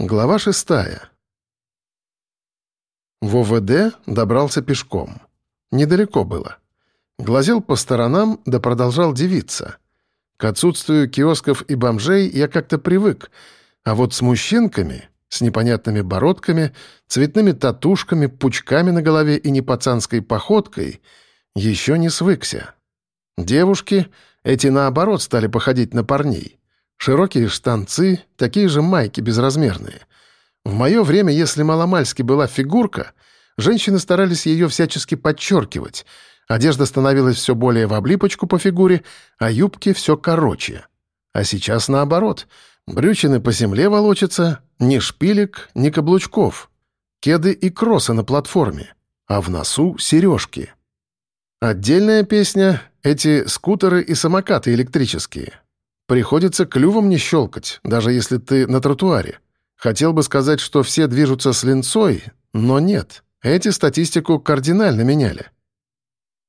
Глава шестая. В ОВД добрался пешком. Недалеко было. Глазел по сторонам, да продолжал дивиться. К отсутствию киосков и бомжей я как-то привык, а вот с мужчинками, с непонятными бородками, цветными татушками, пучками на голове и непацанской походкой еще не свыкся. Девушки, эти наоборот стали походить на парней. Широкие штанцы, такие же майки безразмерные. В мое время, если маломальски была фигурка, женщины старались ее всячески подчеркивать. Одежда становилась все более в облипочку по фигуре, а юбки все короче. А сейчас наоборот. Брючины по земле волочатся, ни шпилек, ни каблучков. Кеды и кроссы на платформе, а в носу — сережки. Отдельная песня — эти скутеры и самокаты электрические — Приходится клювом не щелкать, даже если ты на тротуаре. Хотел бы сказать, что все движутся с линцой, но нет. Эти статистику кардинально меняли.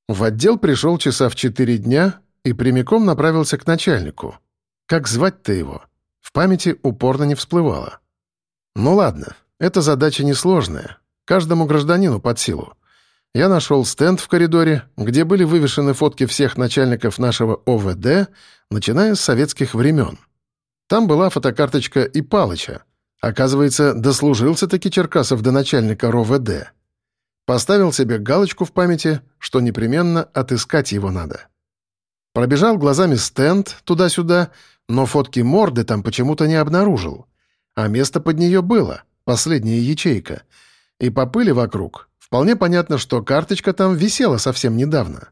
В отдел пришел часа в четыре дня и прямиком направился к начальнику. Как звать-то его? В памяти упорно не всплывало. Ну ладно, эта задача несложная. Каждому гражданину под силу. Я нашел стенд в коридоре, где были вывешены фотки всех начальников нашего ОВД, начиная с советских времен. Там была фотокарточка и Палыча. Оказывается, дослужился-таки Черкасов до начальника РОВД. Поставил себе галочку в памяти, что непременно отыскать его надо. Пробежал глазами стенд туда-сюда, но фотки морды там почему-то не обнаружил. А место под нее было, последняя ячейка. И по пыли вокруг Вполне понятно, что карточка там висела совсем недавно.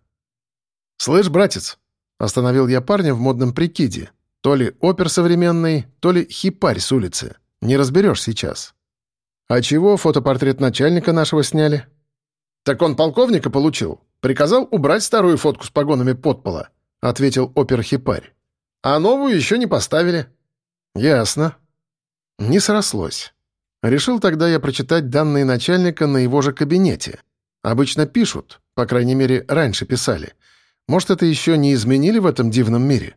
«Слышь, братец!» — остановил я парня в модном прикиде. То ли опер современный, то ли хипарь с улицы. Не разберешь сейчас. «А чего фотопортрет начальника нашего сняли?» «Так он полковника получил. Приказал убрать старую фотку с погонами подпола», — ответил опер-хипарь. «А новую еще не поставили». «Ясно». Не срослось. Решил тогда я прочитать данные начальника на его же кабинете. Обычно пишут, по крайней мере, раньше писали. Может, это еще не изменили в этом дивном мире?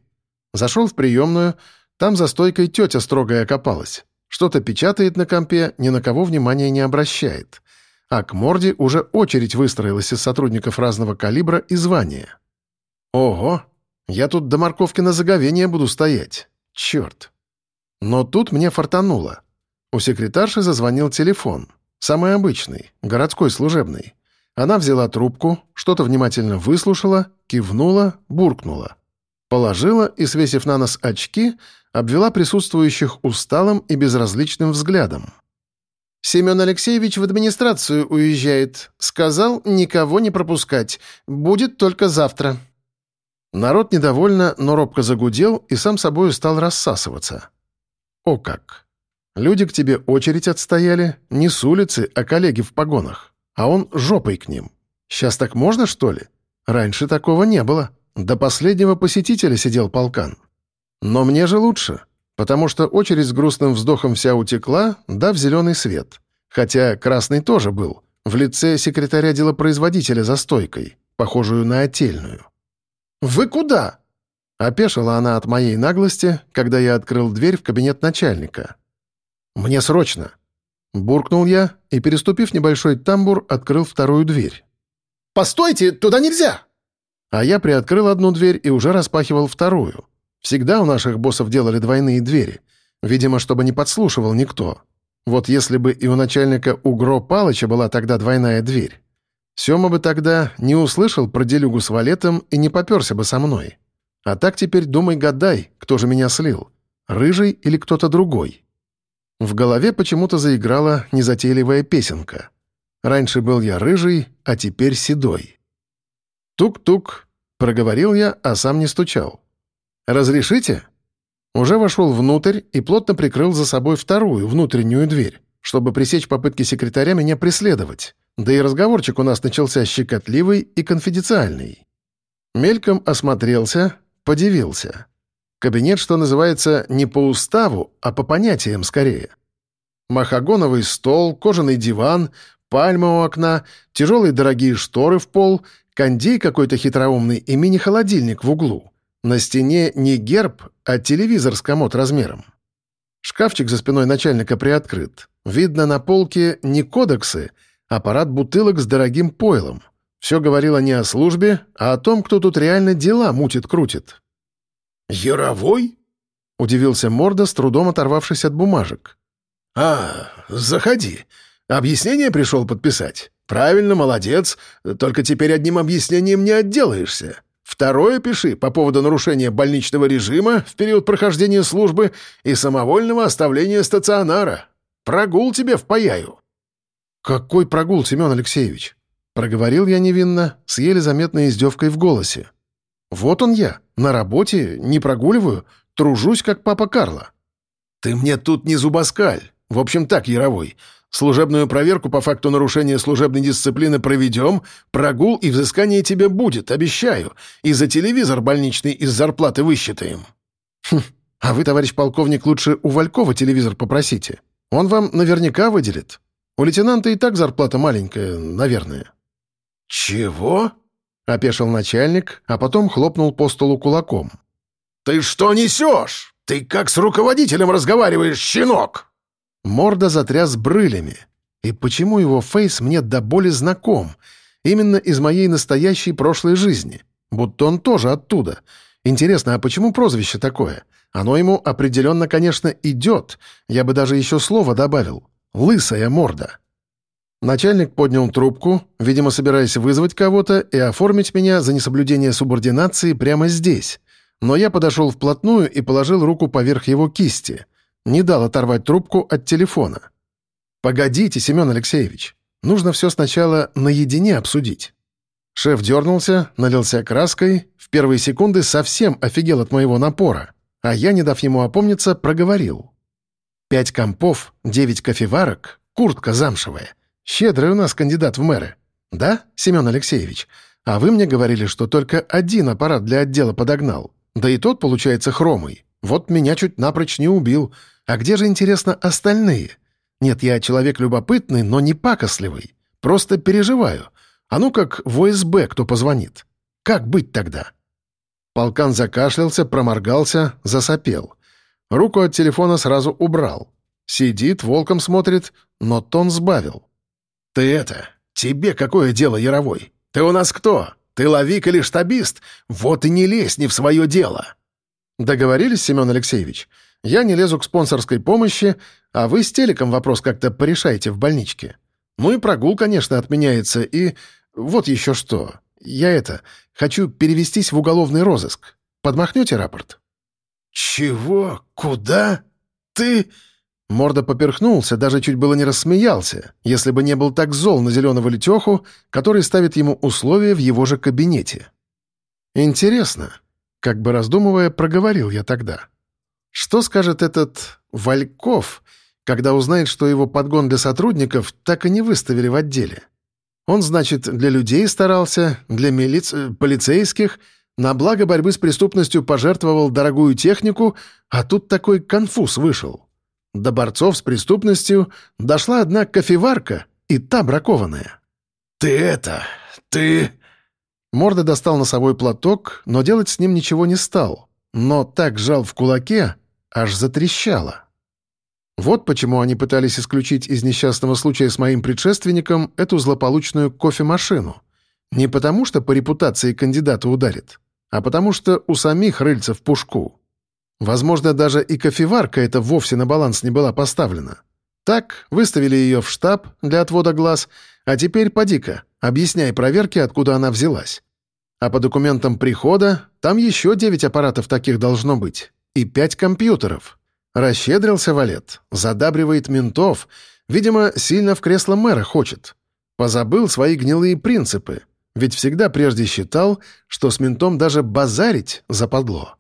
Зашел в приемную, там за стойкой тетя строгая окопалась. Что-то печатает на компе, ни на кого внимания не обращает. А к морде уже очередь выстроилась из сотрудников разного калибра и звания. Ого! Я тут до морковки на заговение буду стоять. Черт! Но тут мне фартануло. У секретарши зазвонил телефон. Самый обычный, городской служебный. Она взяла трубку, что-то внимательно выслушала, кивнула, буркнула. Положила и, свесив на нос очки, обвела присутствующих усталым и безразличным взглядом. «Семен Алексеевич в администрацию уезжает. Сказал, никого не пропускать. Будет только завтра». Народ недовольно, но робко загудел и сам собой стал рассасываться. О как! Люди к тебе очередь отстояли, не с улицы, а коллеги в погонах. А он жопой к ним. Сейчас так можно, что ли? Раньше такого не было. До последнего посетителя сидел полкан. Но мне же лучше, потому что очередь с грустным вздохом вся утекла, дав зеленый свет. Хотя красный тоже был, в лице секретаря делопроизводителя за стойкой, похожую на отельную. «Вы куда?» Опешила она от моей наглости, когда я открыл дверь в кабинет начальника. «Мне срочно!» Буркнул я и, переступив небольшой тамбур, открыл вторую дверь. «Постойте, туда нельзя!» А я приоткрыл одну дверь и уже распахивал вторую. Всегда у наших боссов делали двойные двери. Видимо, чтобы не подслушивал никто. Вот если бы и у начальника Угро Палыча была тогда двойная дверь. Сёма бы тогда не услышал про делюгу с валетом и не попёрся бы со мной. А так теперь думай-гадай, кто же меня слил. Рыжий или кто-то другой. В голове почему-то заиграла незатейливая песенка. «Раньше был я рыжий, а теперь седой». «Тук-тук», — проговорил я, а сам не стучал. «Разрешите?» Уже вошел внутрь и плотно прикрыл за собой вторую, внутреннюю дверь, чтобы пресечь попытки секретаря меня преследовать. Да и разговорчик у нас начался щекотливый и конфиденциальный. Мельком осмотрелся, подивился. Кабинет, что называется, не по уставу, а по понятиям скорее. Махагоновый стол, кожаный диван, пальма у окна, тяжелые дорогие шторы в пол, кондей какой-то хитроумный и мини-холодильник в углу. На стене не герб, а телевизор с комод размером. Шкафчик за спиной начальника приоткрыт. Видно на полке не кодексы, а парад бутылок с дорогим пойлом. Все говорило не о службе, а о том, кто тут реально дела мутит-крутит. «Яровой?» — удивился Морда, с трудом оторвавшись от бумажек. «А, заходи. Объяснение пришел подписать. Правильно, молодец. Только теперь одним объяснением не отделаешься. Второе пиши по поводу нарушения больничного режима в период прохождения службы и самовольного оставления стационара. Прогул тебе впаяю». «Какой прогул, Семен Алексеевич?» Проговорил я невинно, с еле заметной издевкой в голосе. «Вот он я, на работе, не прогуливаю, тружусь, как папа Карло». «Ты мне тут не зубоскаль. В общем так, Яровой. Служебную проверку по факту нарушения служебной дисциплины проведем, прогул и взыскание тебе будет, обещаю, и за телевизор больничный из зарплаты высчитаем». «Хм, а вы, товарищ полковник, лучше у Валькова телевизор попросите. Он вам наверняка выделит. У лейтенанта и так зарплата маленькая, наверное». «Чего?» — опешил начальник, а потом хлопнул по столу кулаком. «Ты что несешь? Ты как с руководителем разговариваешь, щенок?» Морда затряс брылями. И почему его фейс мне до боли знаком? Именно из моей настоящей прошлой жизни. Будто он тоже оттуда. Интересно, а почему прозвище такое? Оно ему определенно, конечно, идет. Я бы даже еще слово добавил. «Лысая морда». Начальник поднял трубку, видимо, собираясь вызвать кого-то и оформить меня за несоблюдение субординации прямо здесь. Но я подошел вплотную и положил руку поверх его кисти. Не дал оторвать трубку от телефона. «Погодите, Семен Алексеевич. Нужно все сначала наедине обсудить». Шеф дернулся, налился краской, в первые секунды совсем офигел от моего напора, а я, не дав ему опомниться, проговорил. «Пять компов, девять кофеварок, куртка замшевая. Щедрый у нас кандидат в мэры. Да, Семен Алексеевич? А вы мне говорили, что только один аппарат для отдела подогнал. Да и тот, получается, хромый. Вот меня чуть напрочь не убил. А где же, интересно, остальные? Нет, я человек любопытный, но не пакостливый. Просто переживаю. А ну как в ОСБ кто позвонит. Как быть тогда?» Полкан закашлялся, проморгался, засопел. Руку от телефона сразу убрал. Сидит, волком смотрит, но тон сбавил. «Ты это, тебе какое дело, Яровой? Ты у нас кто? Ты ловик или штабист? Вот и не лезь не в свое дело!» «Договорились, Семен Алексеевич? Я не лезу к спонсорской помощи, а вы с телеком вопрос как-то порешаете в больничке. Ну и прогул, конечно, отменяется, и... Вот еще что. Я это... Хочу перевестись в уголовный розыск. Подмахнете рапорт?» «Чего? Куда? Ты...» Морда поперхнулся, даже чуть было не рассмеялся, если бы не был так зол на зеленого летеху, который ставит ему условия в его же кабинете. «Интересно», как бы раздумывая, проговорил я тогда. Что скажет этот Вальков, когда узнает, что его подгон для сотрудников так и не выставили в отделе? Он, значит, для людей старался, для милиц... полицейских, на благо борьбы с преступностью пожертвовал дорогую технику, а тут такой конфуз вышел. До борцов с преступностью дошла одна кофеварка, и та бракованная. «Ты это... ты...» Морда достал носовой платок, но делать с ним ничего не стал. Но так жал в кулаке, аж затрещало. Вот почему они пытались исключить из несчастного случая с моим предшественником эту злополучную кофемашину. Не потому, что по репутации кандидата ударит, а потому что у самих рыльца в пушку. Возможно, даже и кофеварка эта вовсе на баланс не была поставлена. Так, выставили ее в штаб для отвода глаз, а теперь поди-ка, объясняй проверке, откуда она взялась. А по документам прихода там еще девять аппаратов таких должно быть. И пять компьютеров. Расщедрился валет, задабривает ментов. Видимо, сильно в кресло мэра хочет. Позабыл свои гнилые принципы. Ведь всегда прежде считал, что с ментом даже базарить западло.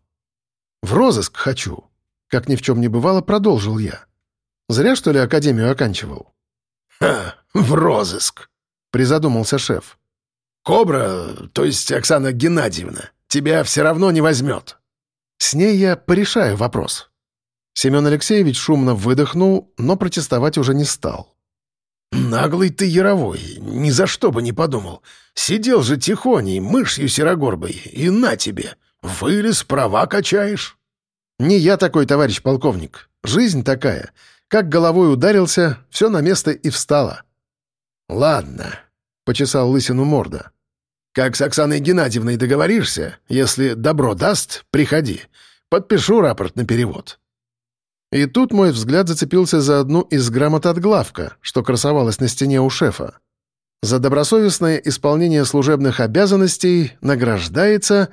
«В розыск хочу», — как ни в чем не бывало, продолжил я. Зря, что ли, академию оканчивал?» «Ха, в розыск!» — призадумался шеф. «Кобра, то есть Оксана Геннадьевна, тебя все равно не возьмет». «С ней я порешаю вопрос». Семен Алексеевич шумно выдохнул, но протестовать уже не стал. «Наглый ты яровой, ни за что бы не подумал. Сидел же тихоней, мышью серогорбой, и на тебе, вылез, права качаешь». Не я такой, товарищ полковник. Жизнь такая. Как головой ударился, все на место и встало. «Ладно», — почесал лысину морда. «Как с Оксаной Геннадьевной договоришься, если добро даст, приходи. Подпишу рапорт на перевод». И тут мой взгляд зацепился за одну из грамот от главка, что красовалась на стене у шефа. За добросовестное исполнение служебных обязанностей награждается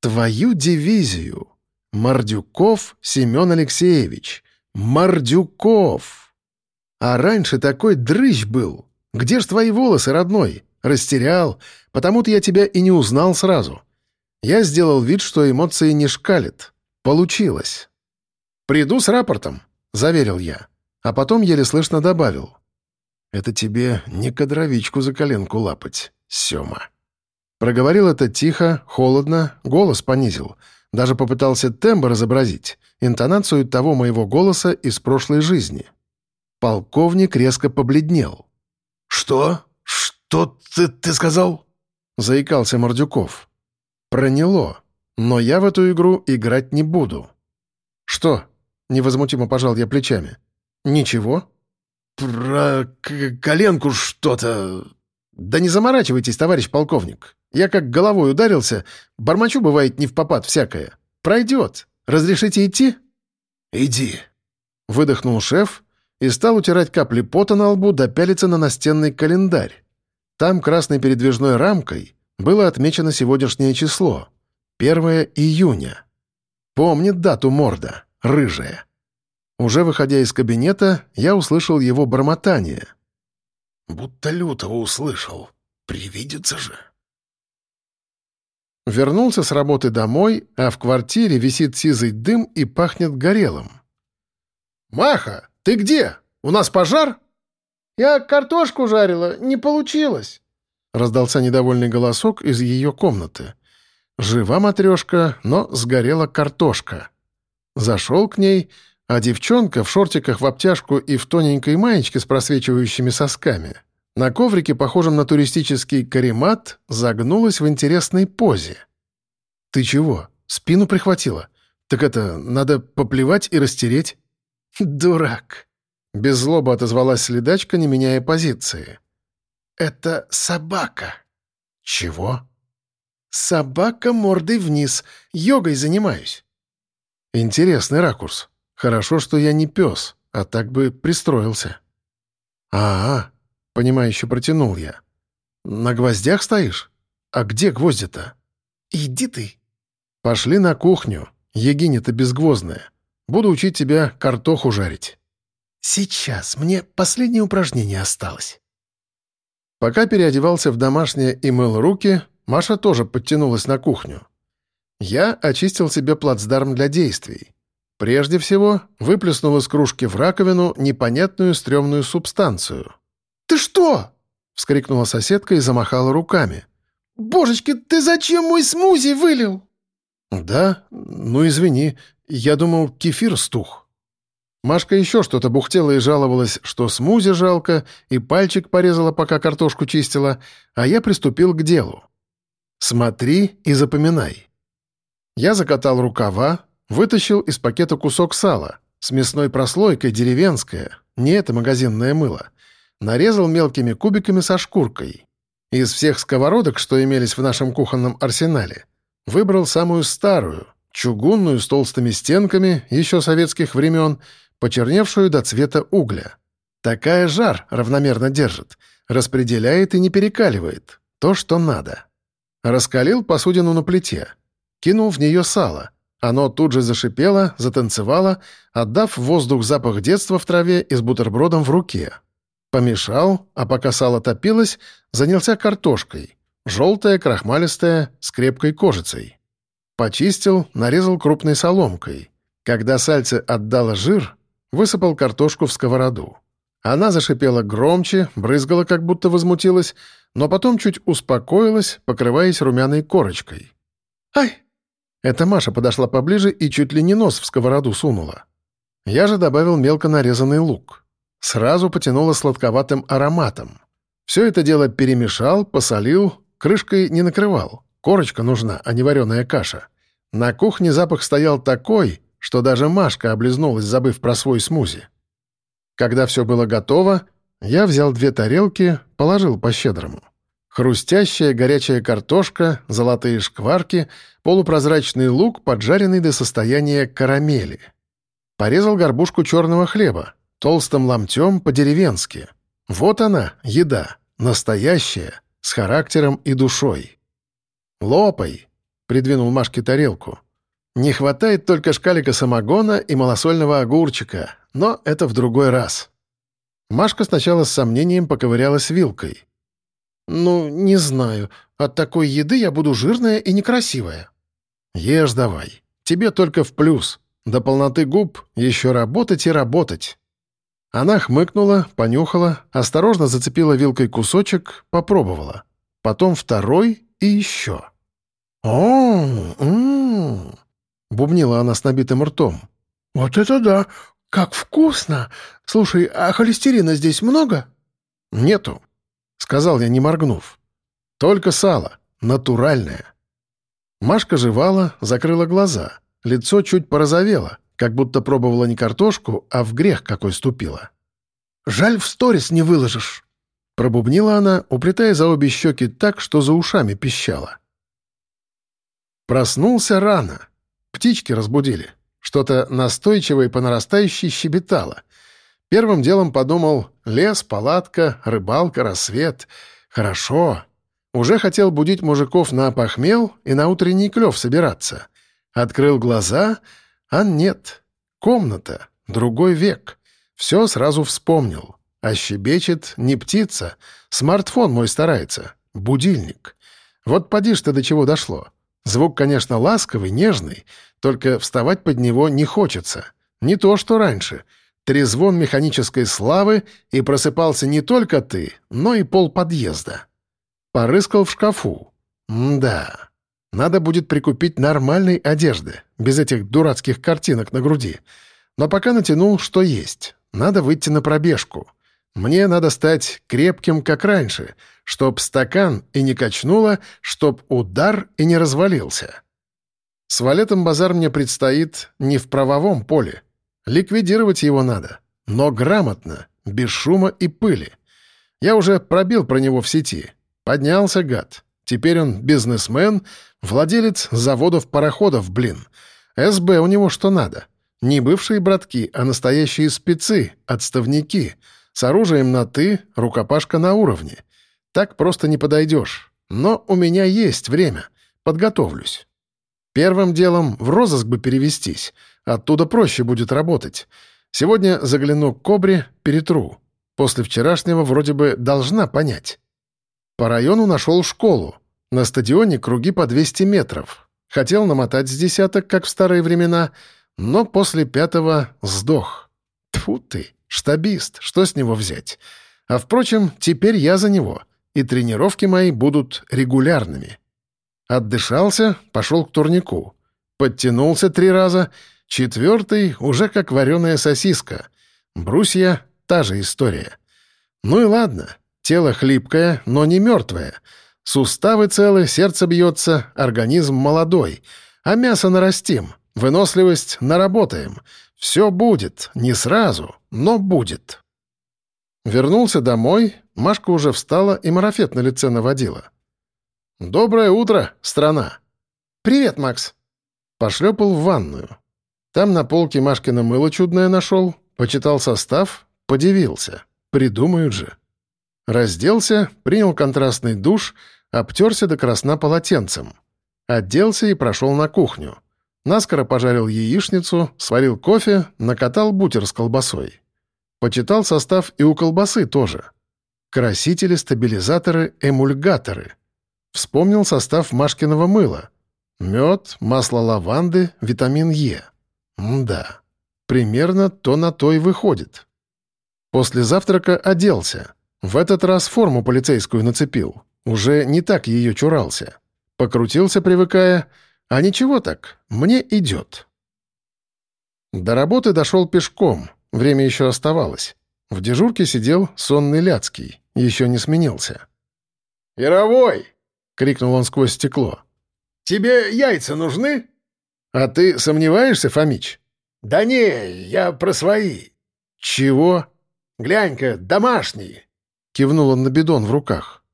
твою дивизию. Мордюков Семен Алексеевич. Мордюков. А раньше такой дрыщ был. Где ж твои волосы, родной? Растерял. Потому-то я тебя и не узнал сразу. Я сделал вид, что эмоции не шкалит. Получилось. «Приду с рапортом», — заверил я. А потом еле слышно добавил. «Это тебе не кадровичку за коленку лапать, Сёма». Проговорил это тихо, холодно, голос понизил. Даже попытался тембр изобразить, интонацию того моего голоса из прошлой жизни. Полковник резко побледнел. «Что? Что ты, ты сказал?» — заикался Мордюков. «Проняло. Но я в эту игру играть не буду». «Что?» — невозмутимо пожал я плечами. «Ничего?» «Про коленку что-то...» «Да не заморачивайтесь, товарищ полковник. Я как головой ударился. Бормочу бывает не в попад всякое. Пройдет. Разрешите идти?» «Иди», — выдохнул шеф и стал утирать капли пота на лбу да пялиться на настенный календарь. Там красной передвижной рамкой было отмечено сегодняшнее число — 1 июня. Помнит дату морда, рыжая. Уже выходя из кабинета, я услышал его бормотание. «Будто лютого услышал. Привидится же». Вернулся с работы домой, а в квартире висит сизый дым и пахнет горелым. «Маха, ты где? У нас пожар?» «Я картошку жарила, не получилось», — раздался недовольный голосок из ее комнаты. Жива матрешка, но сгорела картошка. Зашел к ней, а девчонка в шортиках в обтяжку и в тоненькой маечке с просвечивающими сосками на коврике, похожем на туристический каремат, загнулась в интересной позе. «Ты чего? Спину прихватила? Так это, надо поплевать и растереть?» «Дурак!» — без злобы отозвалась следачка, не меняя позиции. «Это собака». «Чего?» «Собака мордой вниз. Йогой занимаюсь». «Интересный ракурс. Хорошо, что я не пес, а так бы пристроился». «А-а», — понимающе протянул я. «На гвоздях стоишь? А где гвозди-то?» «Иди ты». «Пошли на кухню. Егиня-то безгвоздная. Буду учить тебя картоху жарить». «Сейчас. Мне последнее упражнение осталось». Пока переодевался в домашнее и мыл руки, Маша тоже подтянулась на кухню. Я очистил себе плацдарм для действий. Прежде всего, выплеснул из кружки в раковину непонятную стрёмную субстанцию. «Ты что?» — вскрикнула соседка и замахала руками. «Божечки, ты зачем мой смузи вылил?» «Да? Ну, извини. Я думал, кефир стух». Машка еще что-то бухтела и жаловалась, что смузи жалко, и пальчик порезала, пока картошку чистила, а я приступил к делу. Смотри и запоминай. Я закатал рукава, вытащил из пакета кусок сала с мясной прослойкой деревенское, не это магазинное мыло, нарезал мелкими кубиками со шкуркой. Из всех сковородок, что имелись в нашем кухонном арсенале, выбрал самую старую, чугунную с толстыми стенками еще советских времен, почерневшую до цвета угля. Такая жар равномерно держит, распределяет и не перекаливает. То, что надо. Раскалил посудину на плите. Кинул в нее сало. Оно тут же зашипело, затанцевало, отдав воздух запах детства в траве и с бутербродом в руке. Помешал, а пока сало топилось, занялся картошкой. Желтая, крахмалистая, с крепкой кожицей. Почистил, нарезал крупной соломкой. Когда сальце отдало жир, высыпал картошку в сковороду. Она зашипела громче, брызгала, как будто возмутилась, но потом чуть успокоилась, покрываясь румяной корочкой. «Ай!» Эта Маша подошла поближе и чуть ли не нос в сковороду сунула. Я же добавил мелко нарезанный лук. Сразу потянуло сладковатым ароматом. Все это дело перемешал, посолил, крышкой не накрывал. Корочка нужна, а не вареная каша. На кухне запах стоял такой, что даже Машка облизнулась, забыв про свой смузи. Когда все было готово, я взял две тарелки, положил по-щедрому. Хрустящая горячая картошка, золотые шкварки, полупрозрачный лук, поджаренный до состояния карамели. Порезал горбушку черного хлеба, толстым ломтем по-деревенски. Вот она, еда, настоящая, с характером и душой. «Лопай!» — придвинул Машке тарелку. «Не хватает только шкалика самогона и малосольного огурчика, но это в другой раз». Машка сначала с сомнением поковырялась вилкой. «Ну, не знаю. От такой еды я буду жирная и некрасивая». «Ешь давай. Тебе только в плюс. До полноты губ еще работать и работать». Она хмыкнула, понюхала, осторожно зацепила вилкой кусочек, попробовала. Потом второй и еще. о бубнила она с набитым ртом. «Вот это да! Как вкусно! Слушай, а холестерина здесь много?» «Нету. — сказал я, не моргнув. «Только сало. Натуральное». Машка жевала, закрыла глаза. Лицо чуть порозовело, как будто пробовала не картошку, а в грех какой ступила. «Жаль, в сторис не выложишь», — пробубнила она, уплетая за обе щеки так, что за ушами пищала. Проснулся рано. Птички разбудили. Что-то настойчивое по нарастающей щебетало — Первым делом подумал «лес, палатка, рыбалка, рассвет. Хорошо». Уже хотел будить мужиков на похмел и на утренний клев собираться. Открыл глаза, а нет. Комната, другой век. Все сразу вспомнил. А щебечет не птица. Смартфон мой старается. Будильник. Вот поди ты до чего дошло. Звук, конечно, ласковый, нежный, только вставать под него не хочется. Не то, что раньше — трезвон механической славы, и просыпался не только ты, но и пол подъезда. Порыскал в шкафу. да, надо будет прикупить нормальной одежды, без этих дурацких картинок на груди. Но пока натянул, что есть. Надо выйти на пробежку. Мне надо стать крепким, как раньше, чтоб стакан и не качнуло, чтоб удар и не развалился. С валетом базар мне предстоит не в правовом поле, Ликвидировать его надо, но грамотно, без шума и пыли. Я уже пробил про него в сети. Поднялся гад. Теперь он бизнесмен, владелец заводов-пароходов, блин. СБ у него что надо. Не бывшие братки, а настоящие спецы, отставники. С оружием на «ты», рукопашка на уровне. Так просто не подойдешь. Но у меня есть время. Подготовлюсь. Первым делом в розыск бы перевестись — Оттуда проще будет работать. Сегодня загляну к Кобре, перетру. После вчерашнего вроде бы должна понять. По району нашел школу. На стадионе круги по 200 метров. Хотел намотать с десяток, как в старые времена, но после пятого сдох. Тфу ты, штабист, что с него взять? А впрочем, теперь я за него, и тренировки мои будут регулярными. Отдышался, пошел к турнику. Подтянулся три раза — Четвертый уже как вареная сосиска. Брусья — та же история. Ну и ладно, тело хлипкое, но не мертвое. Суставы целы, сердце бьется, организм молодой. А мясо нарастим, выносливость наработаем. Все будет, не сразу, но будет. Вернулся домой, Машка уже встала и марафет на лице наводила. «Доброе утро, страна!» «Привет, Макс!» Пошлепал в ванную. Там на полке Машкина мыло чудное нашел, почитал состав, подивился. Придумают же. Разделся, принял контрастный душ, обтерся до красна полотенцем. Оделся и прошел на кухню. Наскоро пожарил яичницу, сварил кофе, накатал бутер с колбасой. Почитал состав и у колбасы тоже. Красители, стабилизаторы, эмульгаторы. Вспомнил состав Машкиного мыла. Мед, масло лаванды, витамин Е. Да, примерно то на то и выходит. После завтрака оделся. В этот раз форму полицейскую нацепил. Уже не так ее чурался. Покрутился, привыкая. А ничего так, мне идет. До работы дошел пешком. Время еще оставалось. В дежурке сидел сонный Ляцкий. Еще не сменился. «Яровой!» — крикнул он сквозь стекло. «Тебе яйца нужны?» «А ты сомневаешься, Фомич?» «Да не, я про свои». «Чего?» «Глянь-ка, домашние!» — кивнул он на бидон в руках.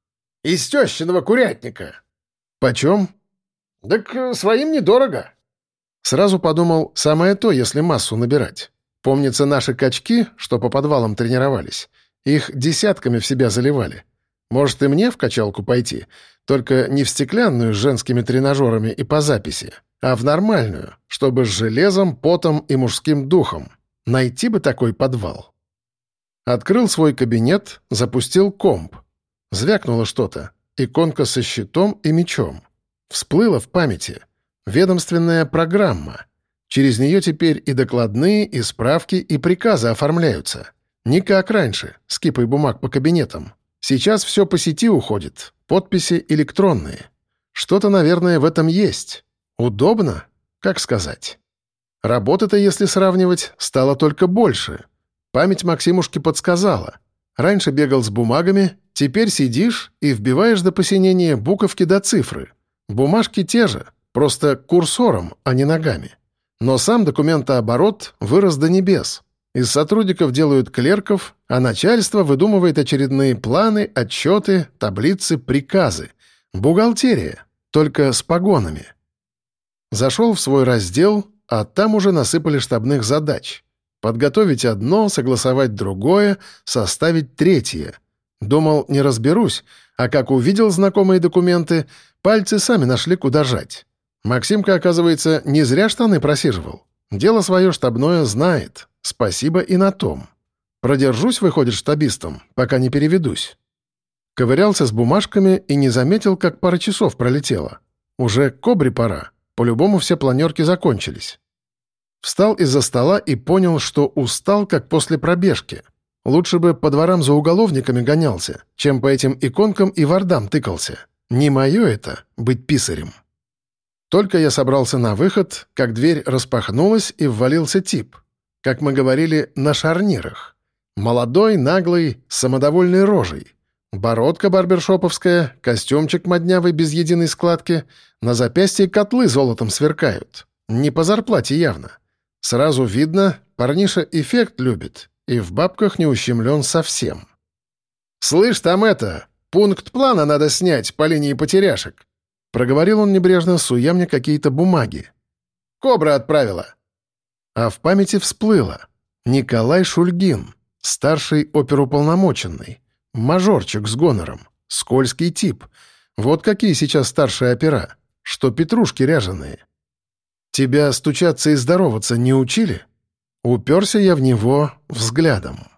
«Из тещиного курятника». «Почем?» «Так своим недорого». Сразу подумал, самое то, если массу набирать. Помнится, наши качки, что по подвалам тренировались, их десятками в себя заливали. Может, и мне в качалку пойти, только не в стеклянную с женскими тренажерами и по записи, а в нормальную, чтобы с железом, потом и мужским духом. Найти бы такой подвал. Открыл свой кабинет, запустил комп. Звякнуло что-то. Иконка со щитом и мечом. Всплыла в памяти. Ведомственная программа. Через нее теперь и докладные, и справки, и приказы оформляются. Не как раньше, с кипой бумаг по кабинетам. Сейчас все по сети уходит, подписи электронные. Что-то, наверное, в этом есть. Удобно? Как сказать? Работы-то, если сравнивать, стало только больше. Память Максимушки подсказала. Раньше бегал с бумагами, теперь сидишь и вбиваешь до посинения буковки до цифры. Бумажки те же, просто курсором, а не ногами. Но сам документооборот вырос до небес. Из сотрудников делают клерков, а начальство выдумывает очередные планы, отчеты, таблицы, приказы. Бухгалтерия, только с погонами. Зашел в свой раздел, а там уже насыпали штабных задач. Подготовить одно, согласовать другое, составить третье. Думал, не разберусь, а как увидел знакомые документы, пальцы сами нашли, куда жать. Максимка, оказывается, не зря штаны просиживал. Дело свое штабное знает. Спасибо и на том. Продержусь, выходит, штабистом, пока не переведусь. Ковырялся с бумажками и не заметил, как пара часов пролетела. Уже кобре пора. По-любому все планерки закончились. Встал из-за стола и понял, что устал, как после пробежки. Лучше бы по дворам за уголовниками гонялся, чем по этим иконкам и вардам тыкался. Не мое это — быть писарем. Только я собрался на выход, как дверь распахнулась и ввалился тип — как мы говорили, на шарнирах. Молодой, наглый, самодовольной рожей. Бородка барбершоповская, костюмчик моднявый без единой складки, на запястье котлы золотом сверкают. Не по зарплате явно. Сразу видно, парниша эффект любит и в бабках не ущемлен совсем. «Слышь, там это, пункт плана надо снять по линии потеряшек», проговорил он небрежно, суя мне какие-то бумаги. «Кобра отправила». А в памяти всплыло. Николай Шульгин, старший оперуполномоченный, мажорчик с гонором, скользкий тип. Вот какие сейчас старшие опера, что петрушки ряженые. Тебя стучаться и здороваться не учили? Уперся я в него взглядом.